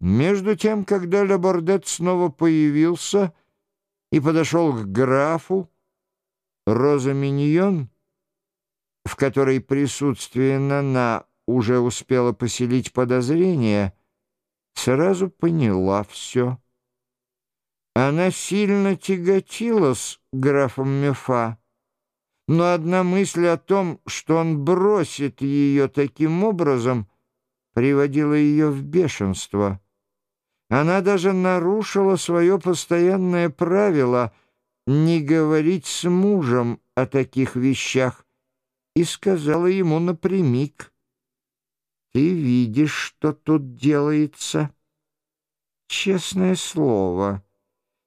Между тем, когда Лабордет снова появился и подошел к графу, Роза Миньон, в которой присутствие Нана уже успела поселить подозрение, сразу поняла все. Она сильно тяготилась графом Мефа, но одна мысль о том, что он бросит ее таким образом, приводила ее в бешенство. Она даже нарушила свое постоянное правило не говорить с мужем о таких вещах и сказала ему напрямик. «Ты видишь, что тут делается?» «Честное слово,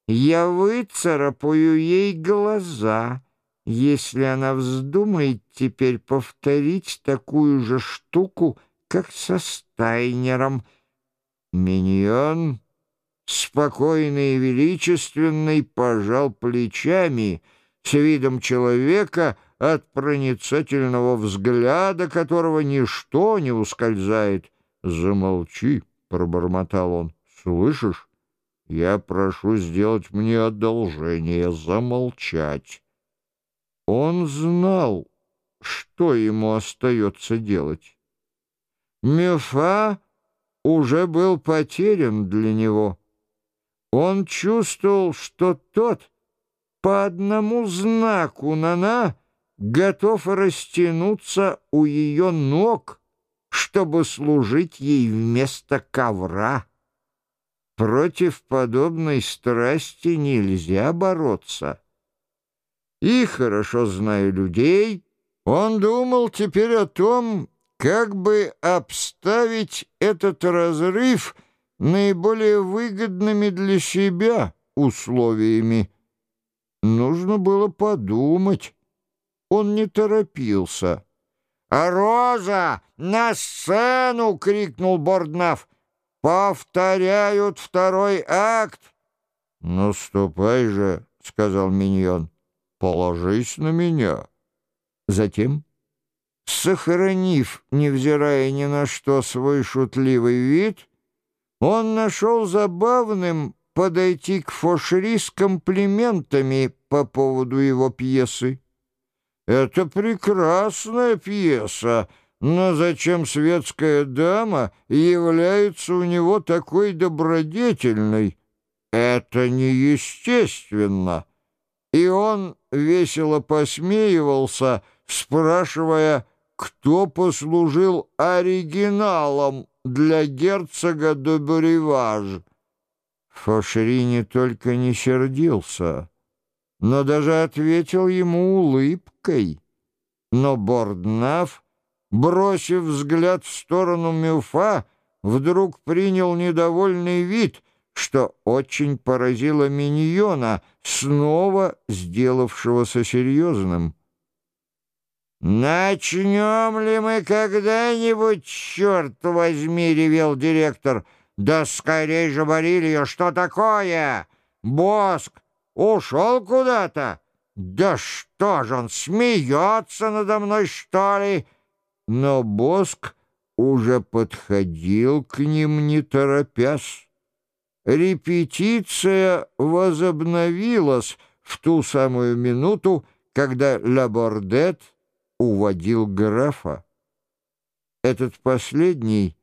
я выцарапаю ей глаза» если она вздумает теперь повторить такую же штуку, как со Стайнером — Миньон, спокойный и величественный, пожал плечами с видом человека, от проницательного взгляда которого ничто не ускользает. «Замолчи», — пробормотал он, — «слышишь? Я прошу сделать мне одолжение, замолчать». Он знал, что ему остается делать. Мефа уже был потерян для него. Он чувствовал, что тот по одному знаку Нана готов растянуться у ее ног, чтобы служить ей вместо ковра. Против подобной страсти нельзя бороться. И, хорошо зная людей, он думал теперь о том, как бы обставить этот разрыв наиболее выгодными для себя условиями? Нужно было подумать. Он не торопился. «А Роза, на сцену!» — крикнул Борднаф. «Повторяют второй акт!» «Ну, ступай же!» — сказал Миньон. «Положись на меня!» Затем Сохранив, невзирая ни на что, свой шутливый вид, он нашел забавным подойти к Фошери с комплиментами по поводу его пьесы. «Это прекрасная пьеса, но зачем светская дама является у него такой добродетельной? Это неестественно». И он весело посмеивался, спрашивая, кто послужил оригиналом для герцога де Буреваж. Фошери не только не сердился, но даже ответил ему улыбкой. Но Борднаф, бросив взгляд в сторону Мюфа, вдруг принял недовольный вид, что очень поразило Миньона, снова сделавшегося серьезным. «Начнем ли мы когда-нибудь, черт возьми!» — ревел директор. «Да скорей же, Борилья, что такое? Боск ушел куда-то? Да что же он, смеется надо мной, что ли?» Но Боск уже подходил к ним, не торопясь. Репетиция возобновилась в ту самую минуту, когда Лабордет уводил графа. Этот последний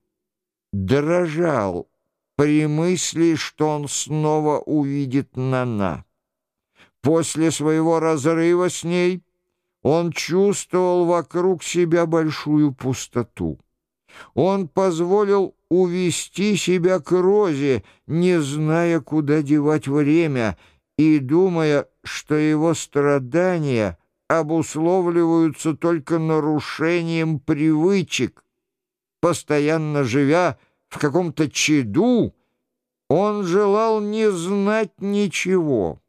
дрожал при мысли, что он снова увидит Нана. После своего разрыва с ней он чувствовал вокруг себя большую пустоту. Он позволил увести себя к Розе, не зная, куда девать время, и думая, что его страдания — обусловливаются только нарушением привычек. Постоянно живя в каком-то чаду, он желал не знать ничего,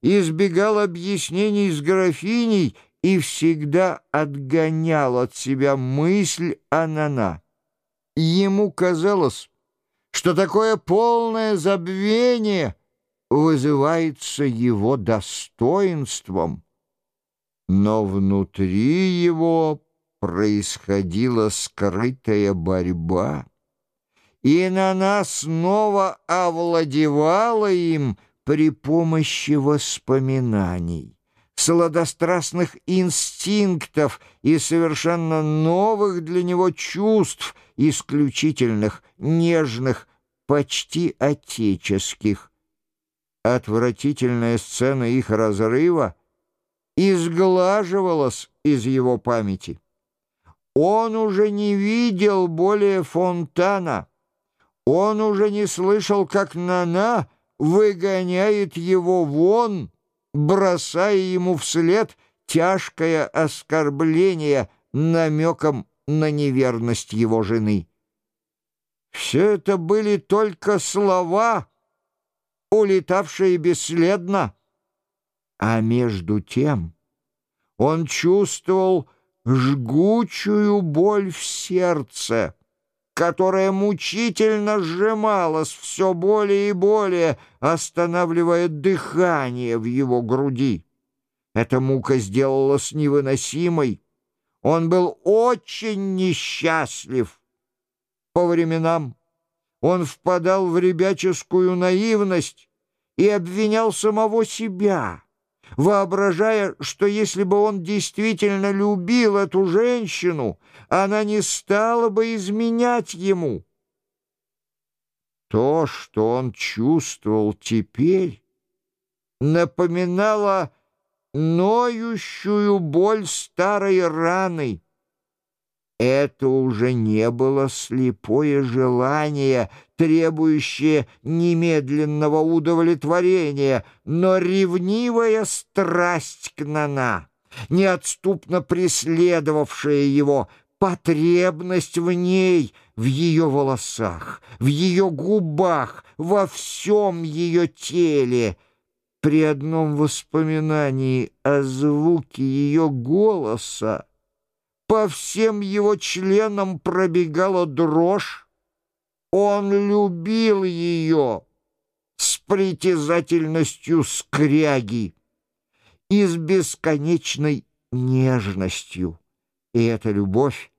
избегал объяснений с графиней и всегда отгонял от себя мысль о Нана. Ему казалось, что такое полное забвение вызывается его достоинством но внутри его происходила скрытая борьба, и Нана снова овладевала им при помощи воспоминаний, сладострастных инстинктов и совершенно новых для него чувств, исключительных, нежных, почти отеческих. Отвратительная сцена их разрыва изглаживалась из его памяти. Он уже не видел более фонтана, он уже не слышал, как Нана выгоняет его вон, бросая ему вслед тяжкое оскорбление намеком на неверность его жены. Все это были только слова, улетавшие бесследно, а между тем он чувствовал жгучую боль в сердце, которая мучительно сжималась все более и более, останавливая дыхание в его груди. Эта мука сделалась невыносимой. Он был очень несчастлив. По временам он впадал в ребяческую наивность и обвинял самого себя воображая, что если бы он действительно любил эту женщину, она не стала бы изменять ему. То, что он чувствовал теперь, напоминало ноющую боль старой раны — это уже не было слепое желание, требующее немедленного удовлетворения, но ревнивая страсть к Нана, неотступно преследовавшая его, потребность в ней, в ее волосах, в ее губах, во всем ее теле. При одном воспоминании о звуке ее голоса по всем его членам пробегала дрожь. Он любил ее с притязательностью скряги и с бесконечной нежностью. И эта любовь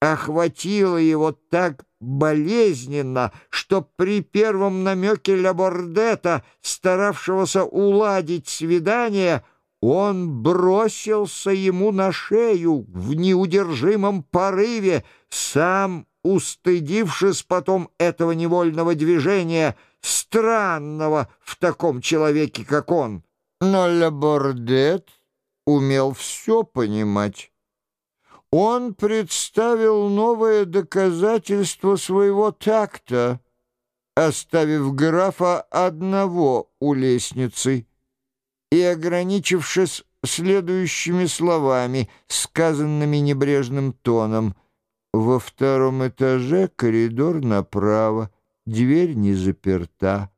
охватила его так болезненно, что при первом намеке Лабордета, старавшегося уладить свидание, он бросился ему на шею в неудержимом порыве, сам устыдившись потом этого невольного движения, странного в таком человеке, как он. Но Лабордет умел все понимать. Он представил новое доказательство своего такта, оставив графа одного у лестницы и ограничившись следующими словами, сказанными небрежным тоном. «Во втором этаже коридор направо, дверь не заперта».